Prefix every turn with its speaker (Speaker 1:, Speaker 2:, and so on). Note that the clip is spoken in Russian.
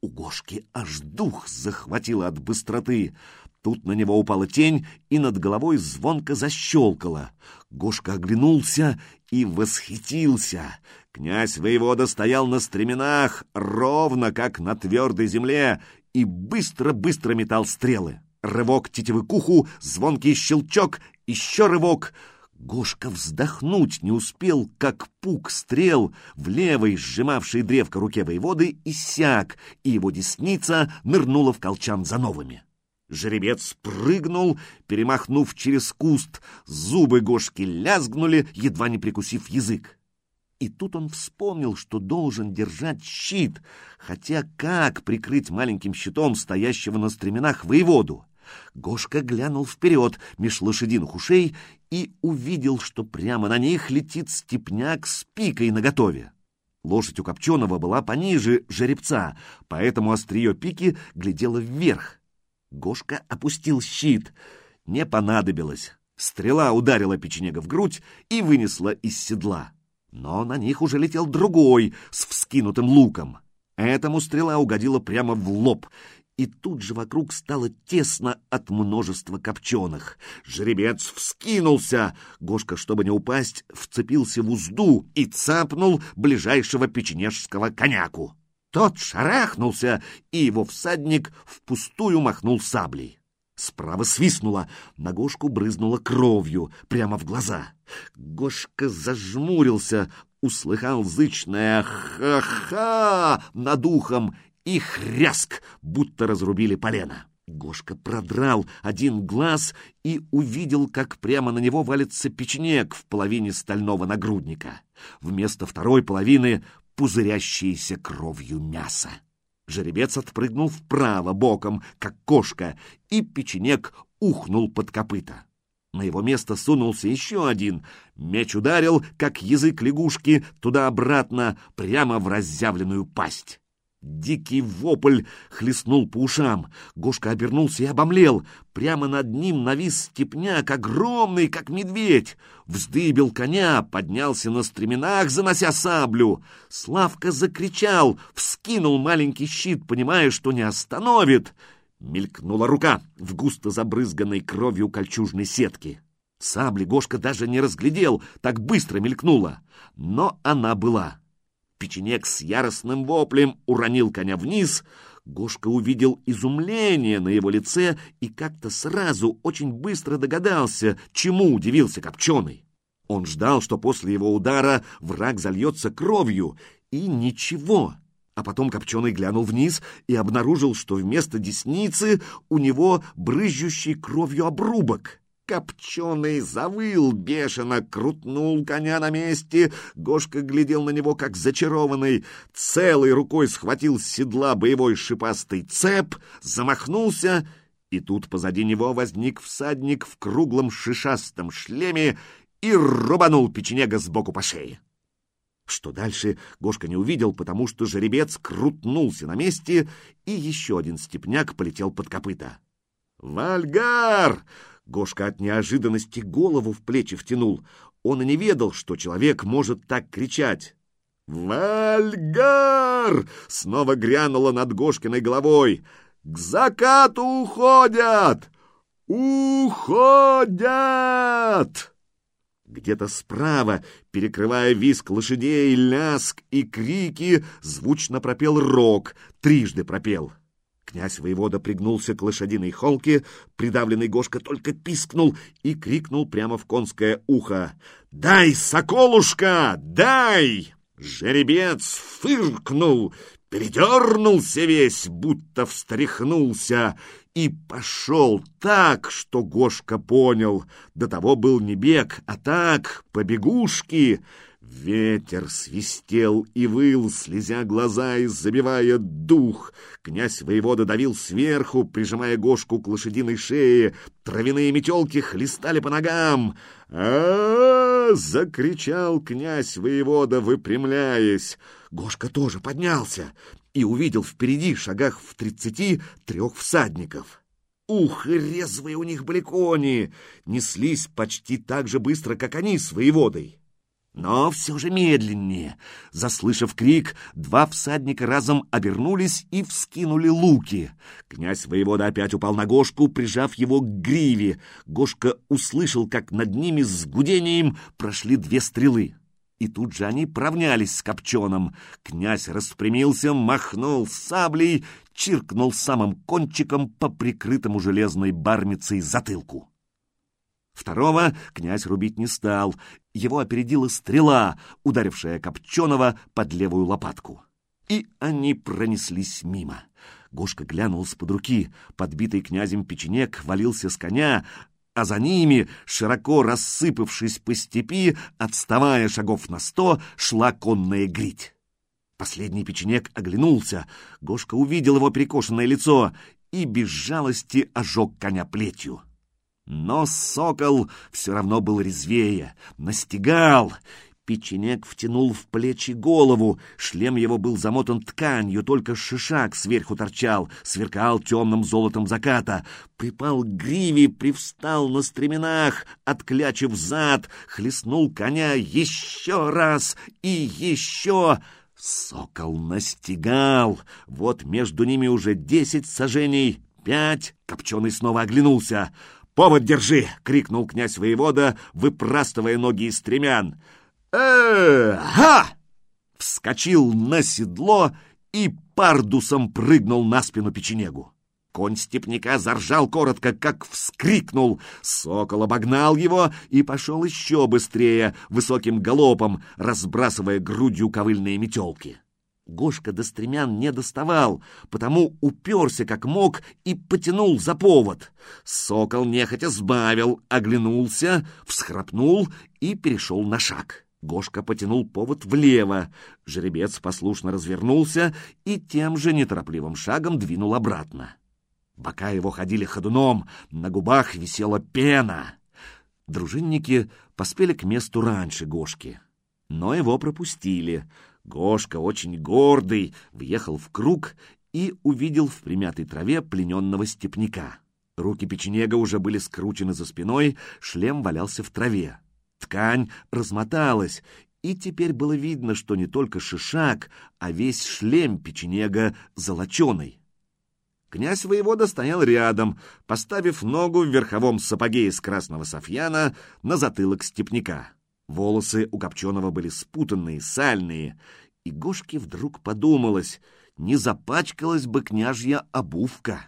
Speaker 1: У Гошки аж дух захватило от быстроты. Тут на него упала тень, и над головой звонко защелкало. Гошка оглянулся и восхитился. Князь воевода стоял на стременах, ровно как на твердой земле, и быстро-быстро метал стрелы. Рывок тетивы к уху, звонкий щелчок, еще рывок — Гошка вздохнуть не успел, как пук стрел в левой, сжимавшей древко руке воеводы, иссяк, и его десница нырнула в колчан за новыми. Жеребец прыгнул, перемахнув через куст, зубы Гошки лязгнули, едва не прикусив язык. И тут он вспомнил, что должен держать щит, хотя как прикрыть маленьким щитом стоящего на стременах воеводу? Гошка глянул вперед меж лошадиных ушей и увидел, что прямо на них летит степняк с пикой наготове. Лошадь у Копченого была пониже жеребца, поэтому острие пики глядело вверх. Гошка опустил щит. Не понадобилось. Стрела ударила печенега в грудь и вынесла из седла. Но на них уже летел другой с вскинутым луком. Этому стрела угодила прямо в лоб, и тут же вокруг стало тесно от множества копченых. Жеребец вскинулся. Гошка, чтобы не упасть, вцепился в узду и цапнул ближайшего печенежского коняку. Тот шарахнулся, и его всадник впустую махнул саблей. Справа свистнула, на Гошку брызнула кровью прямо в глаза. Гошка зажмурился, услыхал зычное «ха-ха» над ухом и хряск, будто разрубили полено. Гошка продрал один глаз и увидел, как прямо на него валится печенек в половине стального нагрудника. Вместо второй половины — пузырящееся кровью мясо. Жеребец отпрыгнул вправо боком, как кошка, и печенек ухнул под копыта. На его место сунулся еще один. Меч ударил, как язык лягушки, туда-обратно, прямо в разъявленную пасть. Дикий вопль хлестнул по ушам. Гошка обернулся и обомлел. Прямо над ним навис степняк, огромный, как медведь. Вздыбил коня, поднялся на стременах, занося саблю. Славка закричал, вскинул маленький щит, понимая, что не остановит. Мелькнула рука в густо забрызганной кровью кольчужной сетки. Сабли Гошка даже не разглядел, так быстро мелькнула. Но она была. Печенек с яростным воплем уронил коня вниз. Гошка увидел изумление на его лице и как-то сразу очень быстро догадался, чему удивился Копченый. Он ждал, что после его удара враг зальется кровью, и ничего. А потом Копченый глянул вниз и обнаружил, что вместо десницы у него брызжущий кровью обрубок. Копченый завыл бешено, крутнул коня на месте. Гошка глядел на него, как зачарованный. Целой рукой схватил с седла боевой шипастый цеп, замахнулся, и тут позади него возник всадник в круглом шишастом шлеме и рубанул печенега сбоку по шее. Что дальше, Гошка не увидел, потому что жеребец крутнулся на месте, и еще один степняк полетел под копыта. «Вальгар!» Гошка от неожиданности голову в плечи втянул. Он и не ведал, что человек может так кричать. «Вальгар!» — снова грянуло над Гошкиной головой. «К закату уходят! Уходят!» Где-то справа, перекрывая виск лошадей, ляск и крики, звучно пропел рог, трижды пропел — Князь воевода пригнулся к лошадиной холке, придавленный Гошка только пискнул и крикнул прямо в конское ухо. «Дай, соколушка, дай!» Жеребец фыркнул, передернулся весь, будто встряхнулся, и пошел так, что Гошка понял. До того был не бег, а так, побегушки — Ветер свистел и выл, слезя глаза и забивая дух. Князь воевода давил сверху, прижимая Гошку к лошадиной шее. Травяные метелки хлестали по ногам. а, закричал князь воевода, выпрямляясь. Гошка тоже поднялся и увидел впереди, шагах в тридцати, трех всадников. Ух, резвые у них были кони! Неслись почти так же быстро, как они с воеводой. но все же медленнее. Заслышав крик, два всадника разом обернулись и вскинули луки. Князь воевода опять упал на Гошку, прижав его к гриве. Гошка услышал, как над ними с гудением прошли две стрелы. И тут же они провнялись с Копченым. Князь распрямился, махнул саблей, чиркнул самым кончиком по прикрытому железной бармицей затылку. Второго князь рубить не стал. Его опередила стрела, ударившая Копченого под левую лопатку. И они пронеслись мимо. Гошка глянул с-под руки. Подбитый князем печенек валился с коня, а за ними, широко рассыпавшись по степи, отставая шагов на сто, шла конная грить. Последний печенек оглянулся. Гошка увидел его перекошенное лицо и без жалости ожег коня плетью. Но сокол все равно был резвее, настигал. Печенек втянул в плечи голову, шлем его был замотан тканью, только шишак сверху торчал, сверкал темным золотом заката. Припал к гриве, привстал на стременах, отклячив зад, хлестнул коня еще раз и еще... Сокол настигал. Вот между ними уже десять сажений, пять. Копченый снова оглянулся. «Повод держи!» — крикнул князь воевода, выпрастывая ноги из стремян. «Э-ха!» Вскочил на седло и пардусом прыгнул на спину печенегу. Конь степняка заржал коротко, как вскрикнул. Сокол обогнал его и пошел еще быстрее, высоким галопом, разбрасывая грудью ковыльные метелки. Гошка до стремян не доставал, потому уперся как мог и потянул за повод. Сокол нехотя сбавил, оглянулся, всхрапнул и перешел на шаг. Гошка потянул повод влево. Жеребец послушно развернулся и тем же неторопливым шагом двинул обратно. Бока его ходили ходуном, на губах висела пена. Дружинники поспели к месту раньше Гошки, но его пропустили — Гошка, очень гордый, въехал в круг и увидел в примятой траве плененного степняка. Руки печенега уже были скручены за спиной, шлем валялся в траве. Ткань размоталась, и теперь было видно, что не только шишак, а весь шлем печенега золоченый. Князь воевода стоял рядом, поставив ногу в верховом сапоге из красного софьяна на затылок степняка. Волосы у Копченого были спутанные, сальные, и Гошке вдруг подумалось, не запачкалась бы княжья обувка.